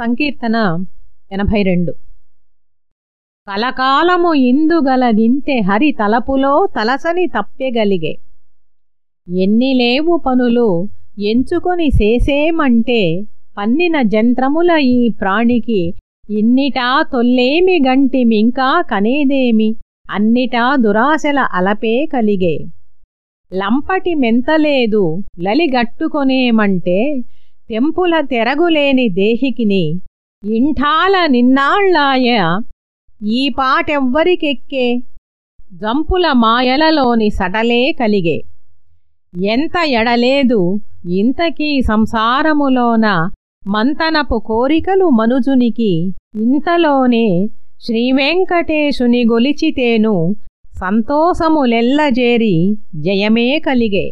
సంకీర్తన ఎనభై రెండు కలకాలము ఇందుగలదింతే హరి తలపులో తలసని తప్పెగలిగే. ఎన్ని లేవు పనులు ఎంచుకొని చేసేమంటే పన్నిన జంత్రముల ఈ ప్రాణికి ఇన్నిటా తొల్లేమి గంటిమింకా కనేదేమి? అన్నిటా దురాశల అలపే కలిగే. లంపటి మెంతలేదు లలిగట్టుకొనేమంటే తెంపుల తెరగులేని దేహికిని ఇంఠాల నిన్నాళ్ళాయ ఈ పాటెవ్వరికెక్కే? జంపుల మాయలలోని సటలే కలిగే. ఎంత ఎడలేదు ఇంతకీ సంసారములోన మంతనపు కోరికలు మనుజునికి ఇంతలోనే శ్రీవెంకటేశుని గొలిచితేను సంతోషములెల్లజేరి జయమే కలిగే.